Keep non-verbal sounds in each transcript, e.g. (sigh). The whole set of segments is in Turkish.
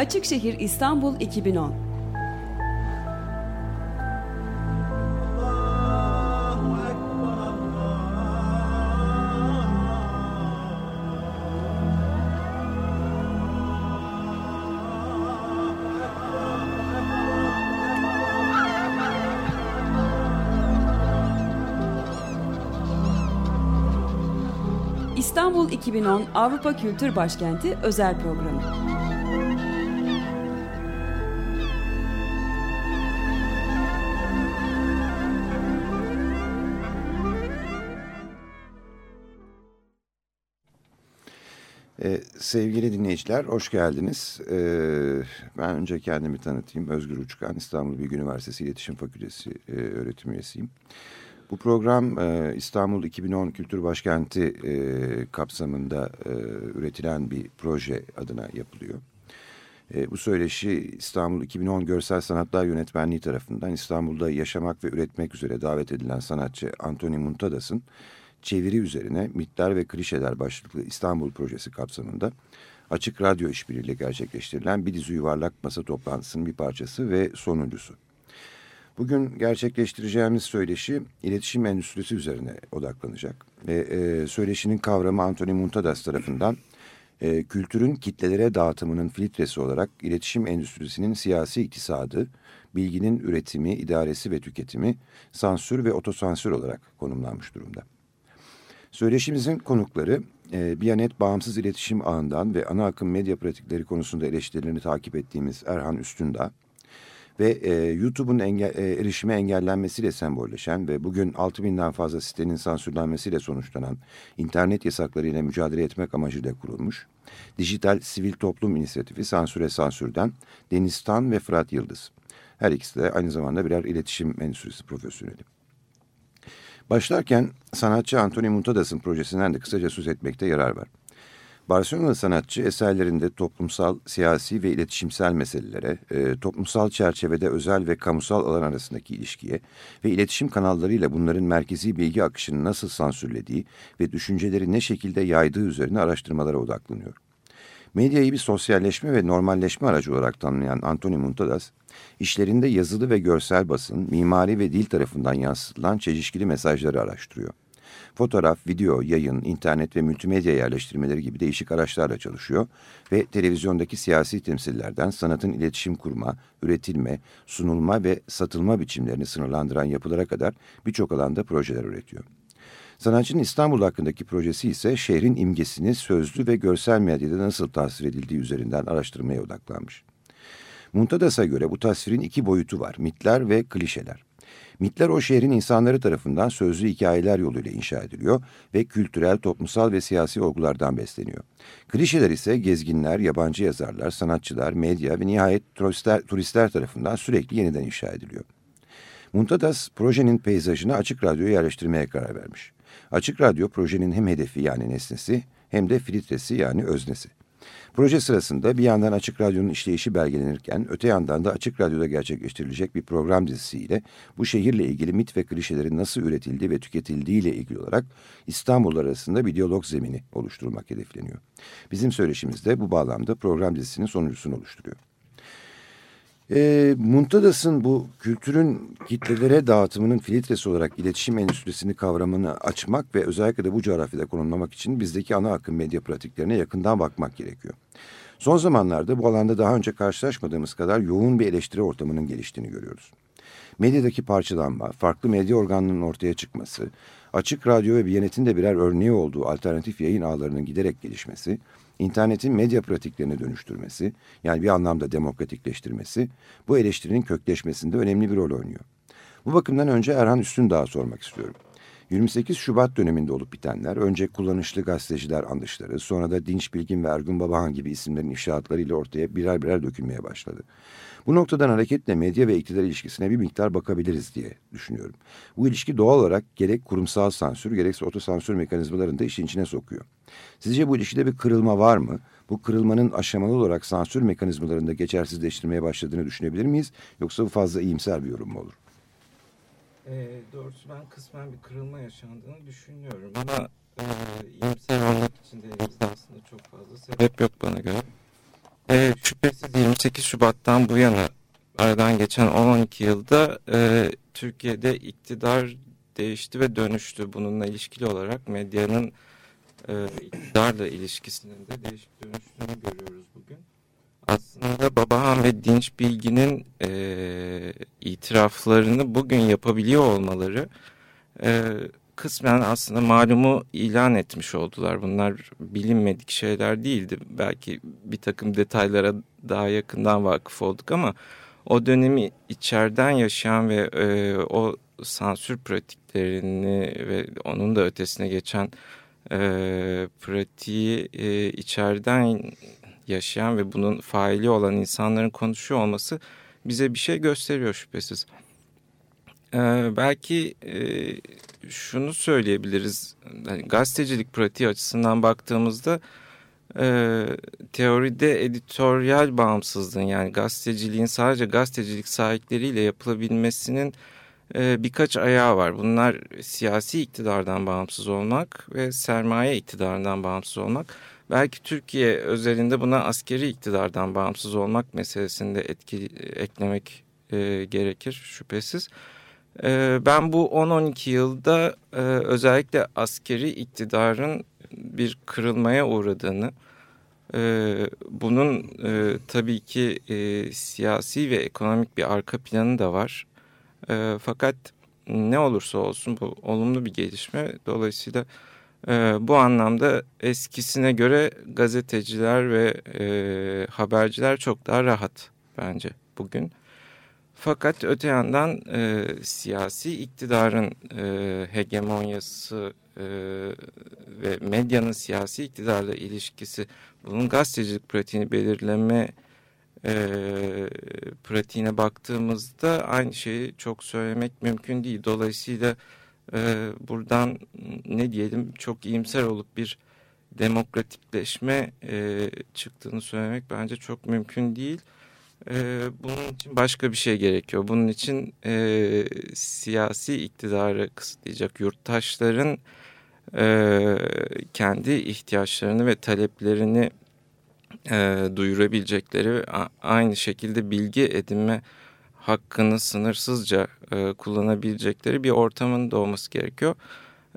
Açıkşehir İstanbul 2010 İstanbul 2010 Avrupa Kültür Başkenti özel programı. Sevgili dinleyiciler, hoş geldiniz. Ee, ben önce kendimi tanıtayım. Özgür Uçkan, İstanbul Bilgi Üniversitesi İletişim Fakültesi e, öğretim üyesiyim. Bu program e, İstanbul 2010 Kültür Başkenti e, kapsamında e, üretilen bir proje adına yapılıyor. E, bu söyleşi İstanbul 2010 Görsel Sanatlar Yönetmenliği tarafından İstanbul'da yaşamak ve üretmek üzere davet edilen sanatçı Antoni Muntadas'ın çeviri üzerine mitler ve klişeler başlıklı İstanbul projesi kapsamında Açık Radyo işbirliğiyle gerçekleştirilen bir dizi yuvarlak masa toplantısının bir parçası ve sonuncusu. Bugün gerçekleştireceğimiz söyleşi iletişim endüstrisi üzerine odaklanacak. Ve e, söyleşinin kavramı Anthony Muntadas tarafından e, kültürün kitlelere dağıtımının filtresi olarak iletişim endüstrisinin siyasi iktisadı, bilginin üretimi, idaresi ve tüketimi, sansür ve otosansür olarak konumlanmış durumda. Söyleşimizin konukları e, Biyanet Bağımsız İletişim Ağı'ndan ve ana akım medya pratikleri konusunda eleştirilerini takip ettiğimiz Erhan Üstündağ, ve e, YouTube'un enge, e, erişime engellenmesiyle sembolleşen ve bugün 6000'den fazla sitenin sansürlenmesiyle sonuçlanan internet yasaklarıyla mücadele etmek amacıyla kurulmuş Dijital Sivil Toplum İnisiyatifi Sansüre Sansür'den Deniz Tan ve Fırat Yıldız. Her ikisi de aynı zamanda birer iletişim endüstrisi profesyoneli. Başlarken sanatçı Anthony Muntadas'ın projesinden de kısaca söz etmekte yarar var. Barcelona sanatçı eserlerinde toplumsal, siyasi ve iletişimsel meselelere, e, toplumsal çerçevede özel ve kamusal alan arasındaki ilişkiye ve iletişim kanallarıyla bunların merkezi bilgi akışını nasıl sansürlediği ve düşünceleri ne şekilde yaydığı üzerine araştırmalara odaklanıyor. Medyayı bir sosyalleşme ve normalleşme aracı olarak tanımlayan Anthony Muntadas, işlerinde yazılı ve görsel basın, mimari ve dil tarafından yansıtılan çelişkili mesajları araştırıyor. Fotoğraf, video, yayın, internet ve multimedya yerleştirmeleri gibi değişik araçlarla çalışıyor ve televizyondaki siyasi temsillerden sanatın iletişim kurma, üretilme, sunulma ve satılma biçimlerini sınırlandıran yapılara kadar birçok alanda projeler üretiyor. Sanatçının İstanbul hakkındaki projesi ise şehrin imgesini sözlü ve görsel medyada nasıl tasvir edildiği üzerinden araştırmaya odaklanmış. Muntadas'a göre bu tasvirin iki boyutu var, mitler ve klişeler. Mitler o şehrin insanları tarafından sözlü hikayeler yoluyla inşa ediliyor ve kültürel, toplumsal ve siyasi olgulardan besleniyor. Klişeler ise gezginler, yabancı yazarlar, sanatçılar, medya ve nihayet turistler, turistler tarafından sürekli yeniden inşa ediliyor. Muntadas projenin peyzajını Açık Radyo'ya yerleştirmeye karar vermiş. Açık Radyo projenin hem hedefi yani nesnesi hem de filtresi yani öznesi. Proje sırasında bir yandan Açık Radyo'nun işleyişi belgelenirken öte yandan da Açık Radyo'da gerçekleştirilecek bir program dizisiyle bu şehirle ilgili mit ve klişelerin nasıl üretildiği ve tüketildiği ile ilgili olarak İstanbul arasında bir diyalog zemini oluşturulmak hedefleniyor. Bizim söyleşimizde bu bağlamda program dizisinin sonuncusunu oluşturuyor. E, Muntadas'ın bu kültürün kitlelere dağıtımının filtresi olarak iletişim endüstrisini kavramını açmak ve özellikle de bu coğrafyada konumlamak için bizdeki ana akım medya pratiklerine yakından bakmak gerekiyor. Son zamanlarda bu alanda daha önce karşılaşmadığımız kadar yoğun bir eleştiri ortamının geliştiğini görüyoruz. Medyadaki parçalanma, farklı medya organlarının ortaya çıkması, açık radyo ve Biyanet'in de birer örneği olduğu alternatif yayın ağlarının giderek gelişmesi, internetin medya pratiklerine dönüştürmesi, yani bir anlamda demokratikleştirmesi, bu eleştirinin kökleşmesinde önemli bir rol oynuyor. Bu bakımdan önce Erhan Üstündağ'a sormak istiyorum. 28 Şubat döneminde olup bitenler, önce kullanışlı gazeteciler andışları, sonra da Dinç Bilgin ve Ergun Babahan gibi isimlerin ifşaatlarıyla ortaya birer birer dökülmeye başladı. Bu noktadan hareketle medya ve iktidar ilişkisine bir miktar bakabiliriz diye düşünüyorum. Bu ilişki doğal olarak gerek kurumsal sansür gerekse otosansür mekanizmalarını da işin içine sokuyor. Sizce bu ilişkide bir kırılma var mı? Bu kırılmanın aşamalı olarak sansür mekanizmalarında geçersizleştirmeye başladığını düşünebilir miyiz? Yoksa bu fazla iyimser bir yorum mu olur? E, doğrusu ben kısmen bir kırılma yaşandığını düşünüyorum ama e, iyimser olmak için de elimizde aslında çok fazla sebep yok bana göre. E, şüphesiz 28 18 Şubat'tan bu yana aradan geçen 10-12 yılda e, Türkiye'de iktidar değişti ve dönüştü. Bununla ilişkili olarak medyanın e, iktidarla ilişkisinin de değişik dönüştüğünü görüyoruz bugün. Aslında Babahan ve Dinç Bilgi'nin e, itiraflarını bugün yapabiliyor olmaları e, kısmen aslında malumu ilan etmiş oldular. Bunlar bilinmedik şeyler değildi. Belki bir takım detaylara daha yakından vakıf olduk ama o dönemi içeriden yaşayan ve e, o sansür pratiklerini ve onun da ötesine geçen e, pratiği e, içeriden yaşayan ve bunun faili olan insanların konuşuyor olması bize bir şey gösteriyor şüphesiz. E, belki e, şunu söyleyebiliriz. Yani gazetecilik pratiği açısından baktığımızda e, teoride editoryal bağımsızlığın yani gazeteciliğin sadece gazetecilik sahipleriyle yapılabilmesinin e, birkaç ayağı var. Bunlar siyasi iktidardan bağımsız olmak ve sermaye iktidarından bağımsız olmak. Belki Türkiye özelinde buna askeri iktidardan bağımsız olmak meselesinde etki eklemek e, gerekir şüphesiz. E, ben bu 10-12 yılda e, özellikle askeri iktidarın bir kırılmaya uğradığını, e, bunun e, tabii ki siyasi ve ekonomik bir arka planı da var. Fakat ne olursa olsun bu olumlu bir gelişme. Dolayısıyla bu anlamda eskisine göre gazeteciler ve haberciler çok daha rahat bence bugün. Fakat öte yandan e, siyasi iktidarın e, hegemonyası e, ve medyanın siyasi iktidarla ilişkisi bunun gazetecilik pratiğini belirleme e, pratiğine baktığımızda aynı şeyi çok söylemek mümkün değil. Dolayısıyla e, buradan ne diyelim çok iyimser olup bir demokratikleşme e, çıktığını söylemek bence çok mümkün değil. E, bunun için başka bir şey gerekiyor. Bunun için e, siyasi iktidarı kısıtlayacak yurttaşların e, kendi ihtiyaçlarını ve taleplerini e, duyurabilecekleri aynı şekilde bilgi edinme hakkını sınırsızca e, kullanabilecekleri bir ortamın doğması gerekiyor.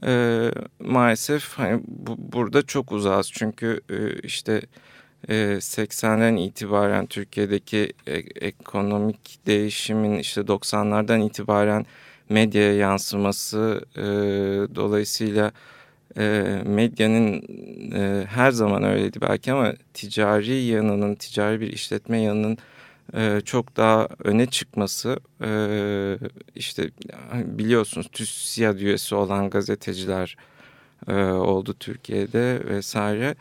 E, maalesef hani bu, burada çok uzağız çünkü e, işte e, 80'den itibaren Türkiye'deki e, ekonomik değişimin işte 90'lardan itibaren medyaya yansıması e, dolayısıyla e, medyanın her zaman öyleydi belki ama ticari yanının, ticari bir işletme yanının çok daha öne çıkması işte biliyorsunuz TÜSİAD üyesi olan gazeteciler oldu Türkiye'de vesaire.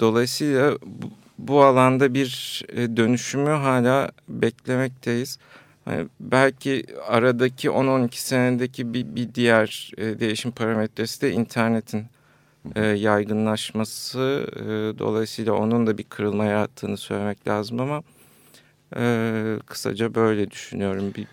Dolayısıyla bu, bu alanda bir e, dönüşümü hala beklemekteyiz. Hani belki aradaki 10-12 senedeki bir, bir diğer e, değişim parametresi de internetin e, yaygınlaşması. E, dolayısıyla onun da bir kırılma yarattığını söylemek lazım ama e, kısaca böyle düşünüyorum. Bir...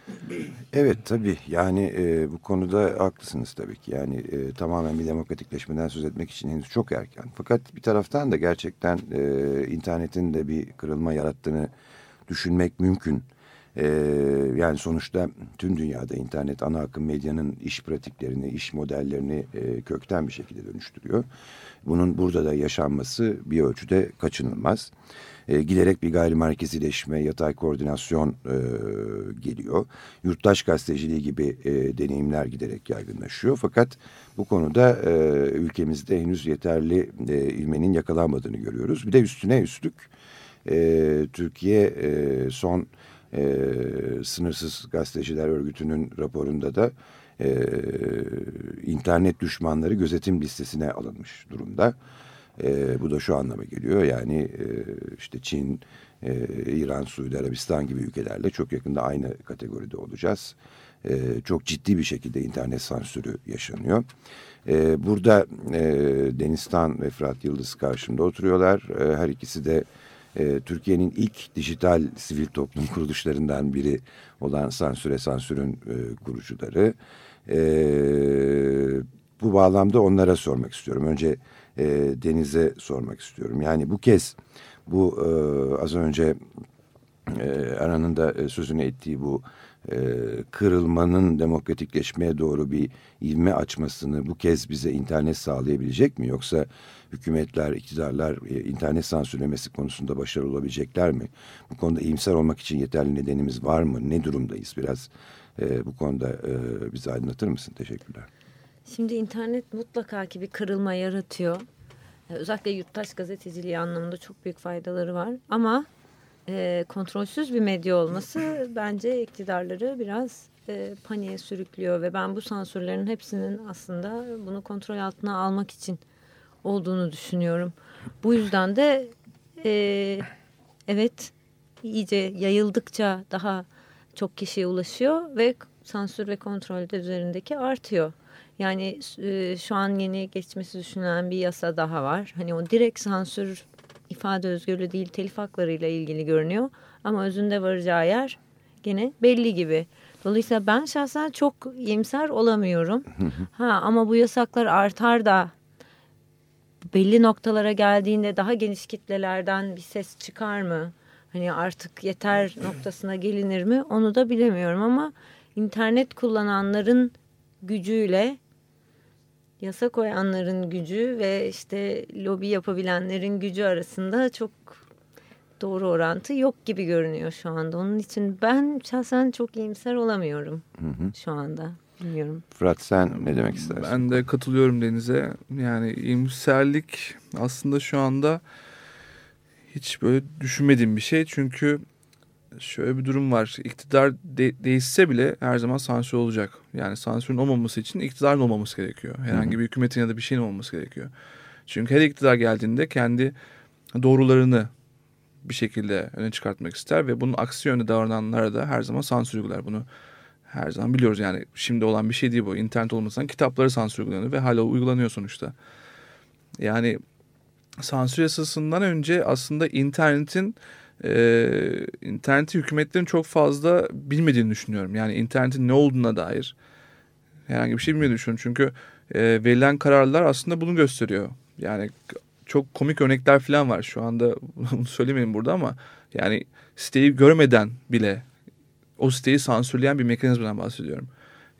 Evet tabii yani e, bu konuda haklısınız tabii ki. Yani e, tamamen bir demokratikleşmeden söz etmek için henüz çok erken. Fakat bir taraftan da gerçekten e, internetin de bir kırılma yarattığını düşünmek mümkün. Ee, yani sonuçta tüm dünyada internet ana akım medyanın iş pratiklerini, iş modellerini e, kökten bir şekilde dönüştürüyor. Bunun burada da yaşanması bir ölçüde kaçınılmaz. E, giderek bir gayrimerkezileşme, yatay koordinasyon e, geliyor. Yurttaş gazeteciliği gibi e, deneyimler giderek yaygınlaşıyor. Fakat bu konuda e, ülkemizde henüz yeterli e, ilmenin yakalanmadığını görüyoruz. Bir de üstüne üstlük e, Türkiye e, son e, Sınırsız Gazeteciler Örgütü'nün raporunda da e, internet düşmanları gözetim listesine alınmış durumda. E, bu da şu anlama geliyor yani e, işte Çin, e, İran, Suudi Arabistan gibi ülkelerle çok yakında aynı kategoride olacağız. E, çok ciddi bir şekilde internet sansürü yaşanıyor. E, burada e, Deniztan ve Fırat Yıldız karşımda oturuyorlar. E, her ikisi de e, Türkiye'nin ilk dijital sivil toplum (laughs) kuruluşlarından biri olan Sansüre Sansür'ün e, kurucuları. E, bu bağlamda onlara sormak istiyorum. Önce e, Deniz'e sormak istiyorum. Yani bu kez bu e, az önce e, Aran'ın da e, sözünü ettiği bu e, kırılmanın demokratikleşmeye doğru bir ivme açmasını bu kez bize internet sağlayabilecek mi? Yoksa hükümetler, iktidarlar e, internet sansürlemesi konusunda başarılı olabilecekler mi? Bu konuda iyimser olmak için yeterli nedenimiz var mı? Ne durumdayız? Biraz e, bu konuda e, bizi aydınlatır mısın? Teşekkürler. Şimdi internet mutlaka ki bir kırılma yaratıyor. Özellikle yurttaş gazeteciliği anlamında çok büyük faydaları var. Ama e, kontrolsüz bir medya olması bence iktidarları biraz e, paniğe sürüklüyor. Ve ben bu sansürlerin hepsinin aslında bunu kontrol altına almak için olduğunu düşünüyorum. Bu yüzden de e, evet iyice yayıldıkça daha çok kişiye ulaşıyor ve sansür ve kontrol de üzerindeki artıyor. Yani e, şu an yeni geçmesi düşünülen bir yasa daha var. Hani o direkt sansür ifade özgürlüğü değil telif haklarıyla ilgili görünüyor. Ama özünde varacağı yer gene belli gibi. Dolayısıyla ben şahsen çok iyimser olamıyorum. ha ama bu yasaklar artar da belli noktalara geldiğinde daha geniş kitlelerden bir ses çıkar mı? Hani artık yeter noktasına gelinir mi? Onu da bilemiyorum ama internet kullananların gücüyle yasa koyanların gücü ve işte lobi yapabilenlerin gücü arasında çok doğru orantı yok gibi görünüyor şu anda. Onun için ben şahsen çok iyimser olamıyorum hı hı. şu anda. Bilmiyorum. Fırat sen ne demek istersin? Ben de katılıyorum Deniz'e. Yani iyimserlik aslında şu anda hiç böyle düşünmediğim bir şey. Çünkü şöyle bir durum var. İktidar de, değişse bile her zaman sansür olacak. Yani sansürün olmaması için iktidarın olmaması gerekiyor. Herhangi bir hükümetin ya da bir şeyin olmaması gerekiyor. Çünkü her iktidar geldiğinde kendi doğrularını bir şekilde öne çıkartmak ister ve bunun aksi yönde davrananlara da her zaman sansür uygular. Bunu her zaman biliyoruz yani şimdi olan bir şey değil bu. İnternet olmasından kitapları sansür uygulanıyor ve hala uygulanıyor sonuçta. Yani sansür yasasından önce aslında internetin e, interneti hükümetlerin çok fazla bilmediğini düşünüyorum. Yani internetin ne olduğuna dair herhangi bir şey bilmediğini düşünüyorum. Çünkü e, verilen kararlar aslında bunu gösteriyor. Yani çok komik örnekler falan var şu anda (laughs) bunu söylemeyin burada ama yani siteyi görmeden bile o siteyi sansürleyen bir mekanizmadan bahsediyorum.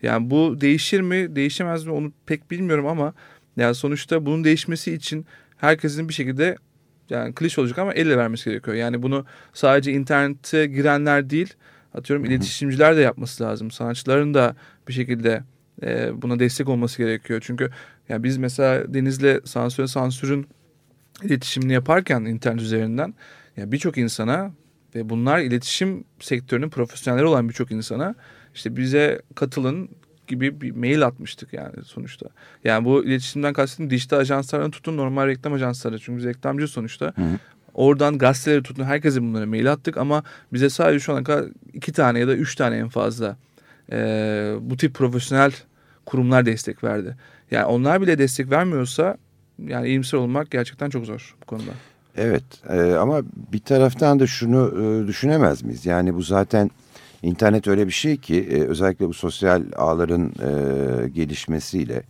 Yani bu değişir mi değişemez mi onu pek bilmiyorum ama yani sonuçta bunun değişmesi için herkesin bir şekilde yani klişe olacak ama elle vermesi gerekiyor. Yani bunu sadece internete girenler değil atıyorum iletişimciler de yapması lazım. Sanatçıların da bir şekilde e, buna destek olması gerekiyor. Çünkü yani biz mesela Deniz'le sansür sansürün iletişimini yaparken internet üzerinden yani birçok insana ve bunlar iletişim sektörünün profesyonelleri olan birçok insana işte bize katılın gibi bir mail atmıştık yani sonuçta. Yani bu iletişimden kastım dijital ajanslardan tutun normal reklam ajansları. Çünkü biz reklamcı sonuçta. Hı hı. Oradan gazeteleri tutun herkese bunlara mail attık ama bize sadece şu ana kadar iki tane ya da üç tane en fazla e, bu tip profesyonel kurumlar destek verdi. Yani onlar bile destek vermiyorsa yani iyimser olmak gerçekten çok zor bu konuda. Evet e, ama bir taraftan da şunu e, düşünemez miyiz? Yani bu zaten İnternet öyle bir şey ki e, özellikle bu sosyal ağların e, gelişmesiyle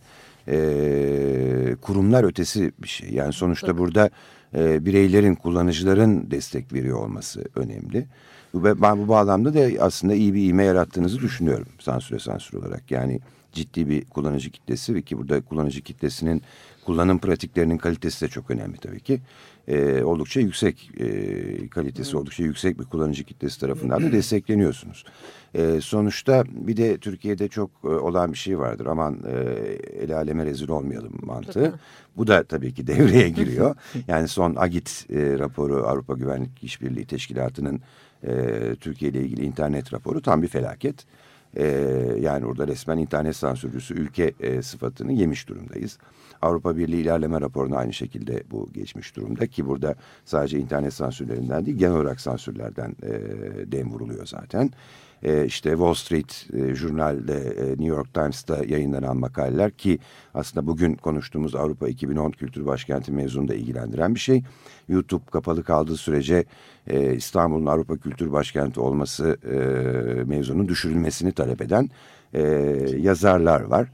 e, kurumlar ötesi bir şey. Yani sonuçta evet. burada e, bireylerin, kullanıcıların destek veriyor olması önemli. Ben bu bağlamda da aslında iyi bir ivme yarattığınızı düşünüyorum sansüre sansür olarak. Yani ciddi bir kullanıcı kitlesi ve ki burada kullanıcı kitlesinin kullanım pratiklerinin kalitesi de çok önemli tabii ki e, oldukça yüksek e, kalitesi evet. oldukça yüksek bir kullanıcı kitlesi tarafından da destekleniyorsunuz. E, sonuçta bir de Türkiye'de çok e, olan bir şey vardır aman e, el aleme rezil olmayalım mantığı. Bu da tabii ki devreye giriyor. (laughs) yani son Agit e, raporu Avrupa Güvenlik İşbirliği Teşkilatı'nın e, Türkiye ile ilgili internet raporu tam bir felaket. E, yani orada resmen internet sansürcüsü ülke e, sıfatını yemiş durumdayız. Avrupa Birliği ilerleme raporuna aynı şekilde bu geçmiş durumda ki burada sadece internet sansürlerinden değil genel olarak sansürlerden e, dem vuruluyor zaten. E, işte Wall Street e, Journal'de e, New York Times'ta yayınlanan makaleler ki aslında bugün konuştuğumuz Avrupa 2010 Kültür Başkenti mevzunu da ilgilendiren bir şey. YouTube kapalı kaldığı sürece e, İstanbul'un Avrupa Kültür Başkenti olması e, mevzunun düşürülmesini talep eden e, yazarlar var.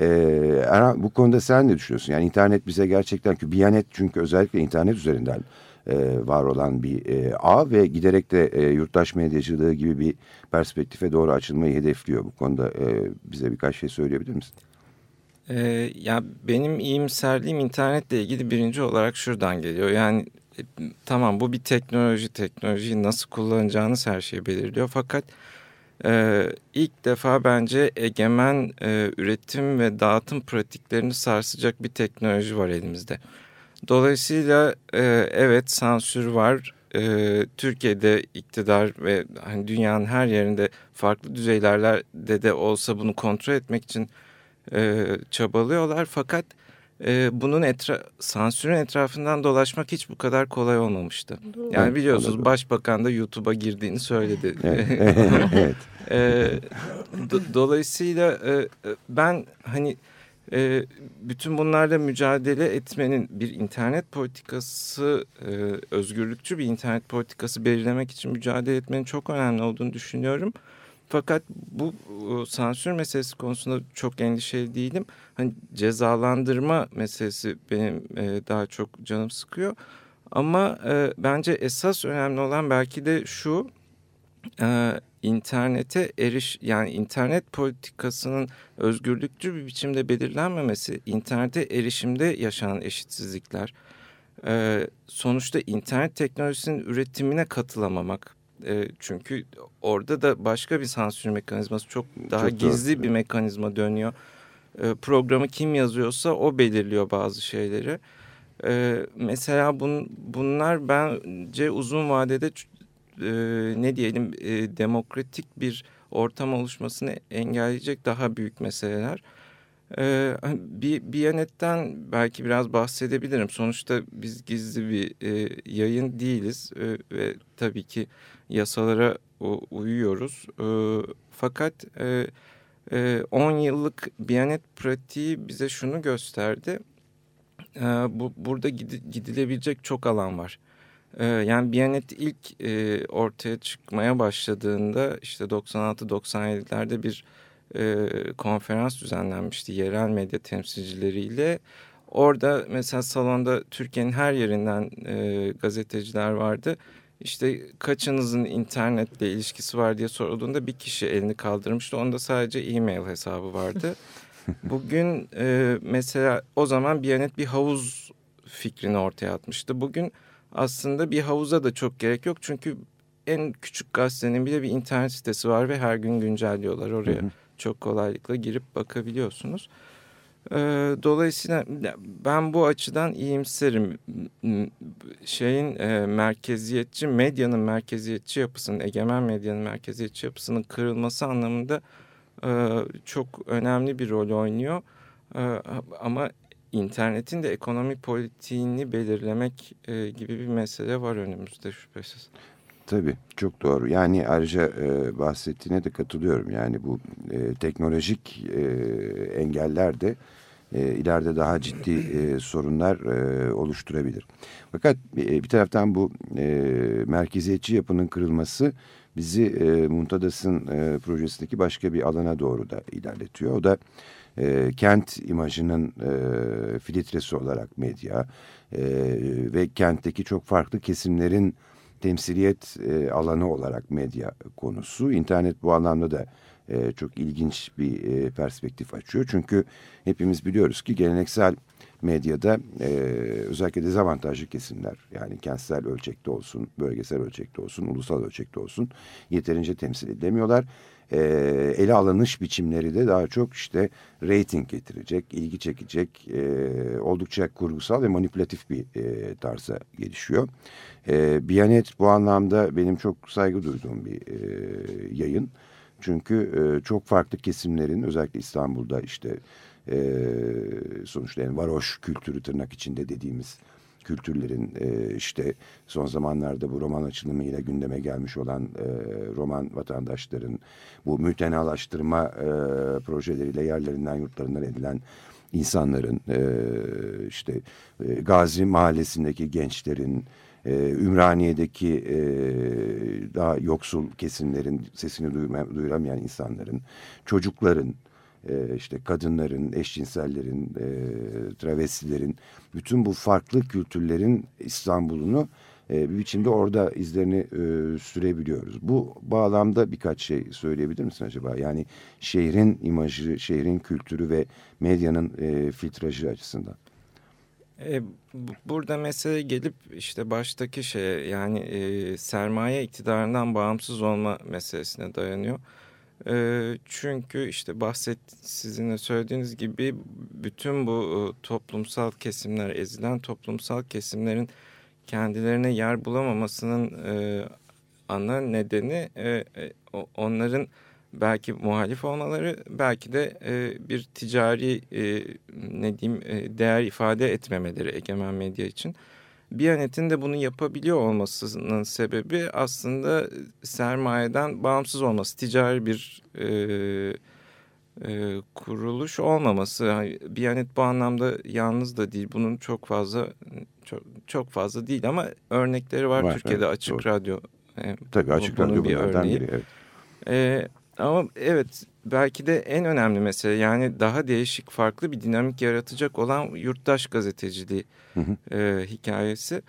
Ee, bu konuda sen ne düşünüyorsun? Yani internet bize gerçekten ki Biyanet çünkü özellikle internet üzerinden e, var olan bir e, ağ ve giderek de e, yurttaş medyacılığı gibi bir perspektife doğru açılmayı hedefliyor. Bu konuda e, bize birkaç şey söyleyebilir misin? Ee, ya benim iyimserliğim internetle ilgili birinci olarak şuradan geliyor. Yani e, tamam bu bir teknoloji, teknolojiyi nasıl kullanacağınız her şeyi belirliyor. Fakat e, ilk defa bence egemen e, üretim ve dağıtım pratiklerini sarsacak bir teknoloji var elimizde. Dolayısıyla e, evet sansür var. E, Türkiye'de iktidar ve hani dünyanın her yerinde farklı düzeylerde de olsa bunu kontrol etmek için e, çabalıyorlar. Fakat e, bunun etra sansürün etrafından dolaşmak hiç bu kadar kolay olmamıştı. Doğru. Yani biliyorsunuz başbakan da YouTube'a girdiğini söyledi. Evet. (laughs) evet. e, do dolayısıyla e, ben hani e, bütün bunlarla mücadele etmenin bir internet politikası, e, özgürlükçü bir internet politikası belirlemek için mücadele etmenin çok önemli olduğunu düşünüyorum. Fakat bu e, sansür meselesi konusunda çok endişeli değilim. Hani cezalandırma meselesi benim e, daha çok canım sıkıyor. Ama e, bence esas önemli olan belki de şu e, internete eriş yani internet politikasının özgürlükçü bir biçimde belirlenmemesi, internete erişimde yaşanan eşitsizlikler, e, sonuçta internet teknolojisinin üretimine katılamamak. E, çünkü orada da başka bir sansür mekanizması çok daha çok gizli doğru. bir mekanizma dönüyor. E, programı kim yazıyorsa o belirliyor bazı şeyleri. E, mesela bun, bunlar bence uzun vadede e, ne diyelim e, demokratik bir ortam oluşmasını engelleyecek daha büyük meseleler. E, bir Biyanet'ten belki biraz bahsedebilirim. Sonuçta biz gizli bir e, yayın değiliz e, ve tabii ki yasalara o, uyuyoruz. E, fakat e, e, 10 yıllık Biyanet pratiği bize şunu gösterdi. E, bu Burada gidilebilecek çok alan var. Ee, yani Biyanet ilk e, ortaya çıkmaya başladığında işte 96-97'lerde bir e, konferans düzenlenmişti yerel medya temsilcileriyle. Orada mesela salonda Türkiye'nin her yerinden e, gazeteciler vardı. İşte kaçınızın internetle ilişkisi var diye sorulduğunda bir kişi elini kaldırmıştı. Onda sadece e-mail hesabı vardı. (laughs) Bugün e, mesela o zaman Biyanet bir havuz fikrini ortaya atmıştı. Bugün aslında bir havuza da çok gerek yok. Çünkü en küçük gazetenin bile bir internet sitesi var ve her gün güncelliyorlar. Oraya hı hı. çok kolaylıkla girip bakabiliyorsunuz. Ee, dolayısıyla ben bu açıdan iyimserim. Şeyin e, merkeziyetçi, medyanın merkeziyetçi yapısının, egemen medyanın merkeziyetçi yapısının kırılması anlamında e, çok önemli bir rol oynuyor. E, ama internetin de ekonomi politiğini belirlemek e, gibi bir mesele var önümüzde şüphesiz. Tabii çok doğru. Yani ayrıca e, bahsettiğine de katılıyorum. Yani bu e, teknolojik e, engeller de e, ileride daha ciddi e, sorunlar e, oluşturabilir. Fakat e, bir taraftan bu e, merkeziyetçi yapının kırılması bizi e, Muntadas'ın e, projesindeki başka bir alana doğru da ilerletiyor. O da e, kent imajının e, filtresi olarak medya e, ve kentteki çok farklı kesimlerin temsiliyet e, alanı olarak medya konusu. İnternet bu anlamda da e, çok ilginç bir e, perspektif açıyor. Çünkü hepimiz biliyoruz ki geleneksel medyada e, özellikle dezavantajlı kesimler yani kentsel ölçekte olsun, bölgesel ölçekte olsun, ulusal ölçekte olsun yeterince temsil edilemiyorlar e, ele alınış biçimleri de daha çok işte rating getirecek, ilgi çekecek, e, oldukça kurgusal ve manipülatif bir e, tarza gelişiyor. E, Biyanet bu anlamda benim çok saygı duyduğum bir e, yayın. Çünkü e, çok farklı kesimlerin özellikle İstanbul'da işte e, sonuçta yani varoş kültürü tırnak içinde dediğimiz kültürlerin e, işte son zamanlarda bu roman açılımıyla gündeme gelmiş olan e, roman vatandaşların bu mütenalaştırma e, projeleriyle yerlerinden yurtlarından edilen insanların e, işte e, Gazi Mahallesi'ndeki gençlerin e, Ümraniye'deki e, daha yoksul kesimlerin sesini duyuramayan insanların çocukların e, işte kadınların, eşcinsellerin, e, travestilerin, bütün bu farklı kültürlerin İstanbul'unu e, bir biçimde orada izlerini e, sürebiliyoruz. Bu bağlamda birkaç şey söyleyebilir misin acaba? Yani şehrin imajı, şehrin kültürü ve medyanın e, filtrajı açısından. Burada mesele gelip işte baştaki şeye yani e, sermaye iktidarından bağımsız olma meselesine dayanıyor. E, çünkü işte bahset sizin de söylediğiniz gibi bütün bu e, toplumsal kesimler, ezilen toplumsal kesimlerin kendilerine yer bulamamasının e, ana nedeni e, onların belki muhalif olmaları belki de bir ticari ne diyeyim değer ifade etmemeleri egemen medya için. Biyanet'in de bunu yapabiliyor olmasının sebebi aslında sermayeden bağımsız olması, ticari bir e, e, kuruluş olmaması. Yani Biyanet bu anlamda yalnız da değil. Bunun çok fazla çok, çok fazla değil ama örnekleri var, var Türkiye'de evet, Açık doğru. Radyo. E, Tabii Açık Radyo bir örneği. Biri, evet. E, ama evet belki de en önemli mesele yani daha değişik farklı bir dinamik yaratacak olan yurttaş gazeteciliği hı hı. E, hikayesi.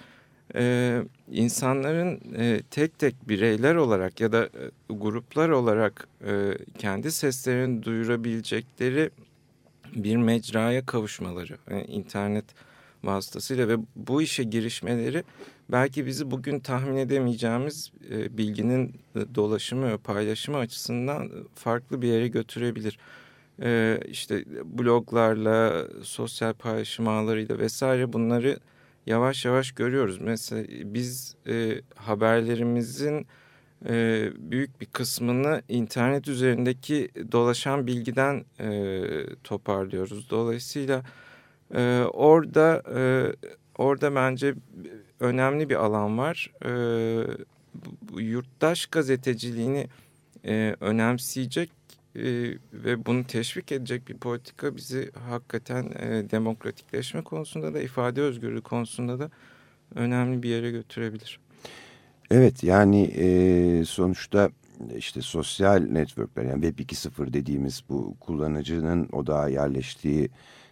E, insanların e, tek tek bireyler olarak ya da e, gruplar olarak e, kendi seslerini duyurabilecekleri bir mecraya kavuşmaları. Yani internet vasıtasıyla ve bu işe girişmeleri belki bizi bugün tahmin edemeyeceğimiz e, bilginin dolaşımı ve paylaşımı açısından farklı bir yere götürebilir. E, işte bloglarla, sosyal paylaşım ağlarıyla vesaire bunları yavaş yavaş görüyoruz. Mesela biz e, haberlerimizin e, büyük bir kısmını internet üzerindeki dolaşan bilgiden e, toparlıyoruz. Dolayısıyla e, orada e, orada bence önemli bir alan var. E, yurttaş gazeteciliğini e, önemseyecek e, ve bunu teşvik edecek bir politika bizi hakikaten e, demokratikleşme konusunda da ifade özgürlüğü konusunda da önemli bir yere götürebilir. Evet yani e, sonuçta işte sosyal networkler yani Web 2.0 dediğimiz bu kullanıcının odağa yerleştiği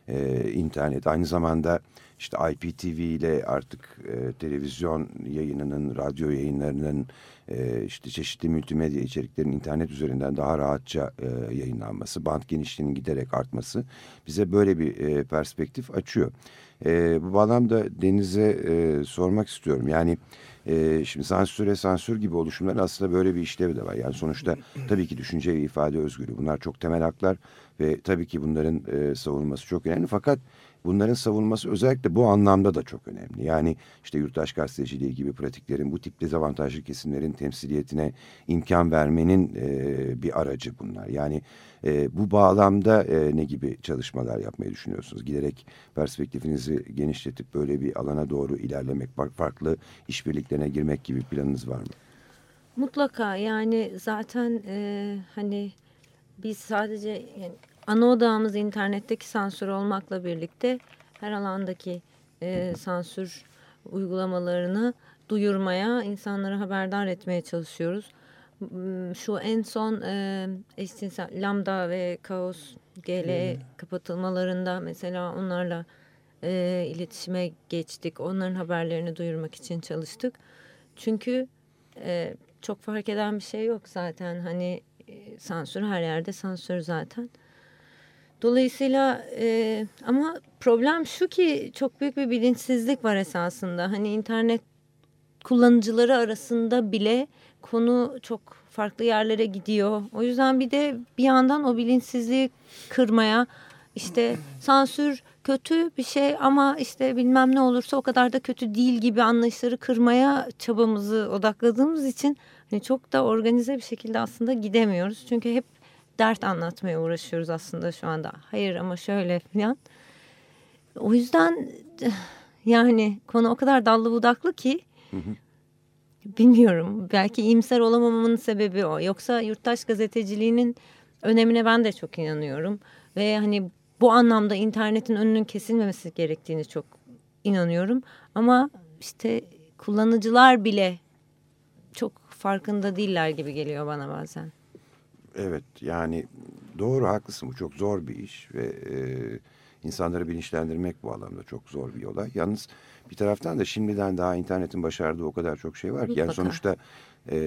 e, internet aynı zamanda işte IPTV ile artık e, televizyon yayınının, radyo yayınlarının e, işte çeşitli multimedya içeriklerin internet üzerinden daha rahatça e, yayınlanması, band genişliğinin giderek artması bize böyle bir e, perspektif açıyor. E, bu bağlamda Deniz'e e, sormak istiyorum. Yani e, şimdi sansüre sansür gibi oluşumlar aslında böyle bir işlevi de var. Yani sonuçta tabii ki düşünce ve ifade özgürlüğü bunlar çok temel haklar ve tabii ki bunların e, savunulması çok önemli. Fakat bunların savunması özellikle bu anlamda da çok önemli. Yani işte yurttaş gazeteciliği gibi pratiklerin bu tip dezavantajlı kesimlerin temsiliyetine imkan vermenin e, bir aracı bunlar. Yani e, bu bağlamda e, ne gibi çalışmalar yapmayı düşünüyorsunuz? Giderek perspektifinizi genişletip böyle bir alana doğru ilerlemek, farklı işbirliklerine girmek gibi planınız var mı? Mutlaka yani zaten e, hani biz sadece yani ana odağımız internetteki sansür olmakla birlikte her alandaki e, sansür uygulamalarını duyurmaya, insanları haberdar etmeye çalışıyoruz. Hmm, şu en son e, eşcinsel Lambda ve Kaos GL hmm. kapatılmalarında mesela onlarla e, iletişime geçtik. Onların haberlerini duyurmak için çalıştık. Çünkü e, çok fark eden bir şey yok zaten. Hani e, sansür her yerde sansür zaten. Dolayısıyla e, ama problem şu ki çok büyük bir bilinçsizlik var esasında. Hani internet kullanıcıları arasında bile konu çok farklı yerlere gidiyor. O yüzden bir de bir yandan o bilinçsizliği kırmaya işte sansür kötü bir şey ama işte bilmem ne olursa o kadar da kötü değil gibi anlayışları kırmaya çabamızı odakladığımız için hani çok da organize bir şekilde aslında gidemiyoruz. Çünkü hep dert anlatmaya uğraşıyoruz aslında şu anda. Hayır ama şöyle falan. O yüzden (sighs) yani konu o kadar dallı budaklı ki bilmiyorum. Belki iyimser olamamamın sebebi o. Yoksa yurttaş gazeteciliğinin önemine ben de çok inanıyorum. Ve hani bu anlamda internetin önünün kesilmemesi gerektiğini çok inanıyorum. Ama işte kullanıcılar bile çok farkında değiller gibi geliyor bana bazen. Evet yani doğru haklısın bu çok zor bir iş ve e, insanları bilinçlendirmek bu alanda çok zor bir olay. Yalnız bir taraftan da şimdiden daha internetin başardığı o kadar çok şey var ki. Yani sonuçta e,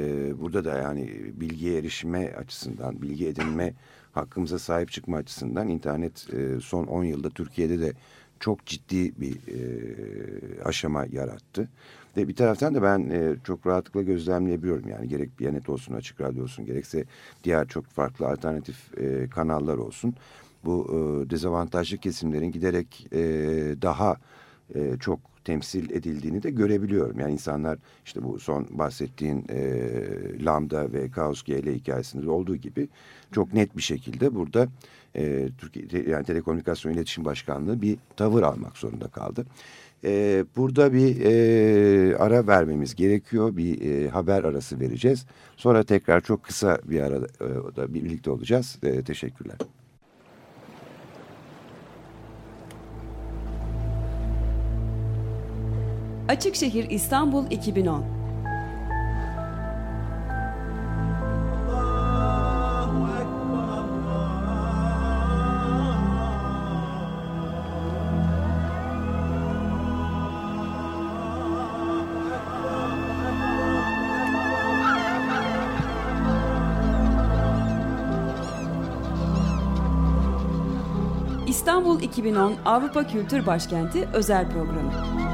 burada da yani bilgiye erişime açısından, bilgi edinme hakkımıza sahip çıkma açısından internet e, son 10 yılda Türkiye'de de çok ciddi bir e, aşama yarattı. Ve bir taraftan da ben e, çok rahatlıkla gözlemleyebiliyorum. Yani gerek Biyanet olsun, Açık Radyo olsun, gerekse diğer çok farklı alternatif e, kanallar olsun. Bu e, dezavantajlı kesimlerin giderek e, daha e, çok temsil edildiğini de görebiliyorum. Yani insanlar işte bu son bahsettiğin e, Lambda ve Kaos GL hikayesinde olduğu gibi çok net bir şekilde burada e, Türkiye yani Telekomünikasyon İletişim Başkanlığı bir tavır almak zorunda kaldı. E, burada bir e, ara vermemiz gerekiyor. Bir e, haber arası vereceğiz. Sonra tekrar çok kısa bir arada e, da birlikte olacağız. E, teşekkürler. Açık Şehir İstanbul 2010 2010 Avrupa Kültür Başkenti özel programı.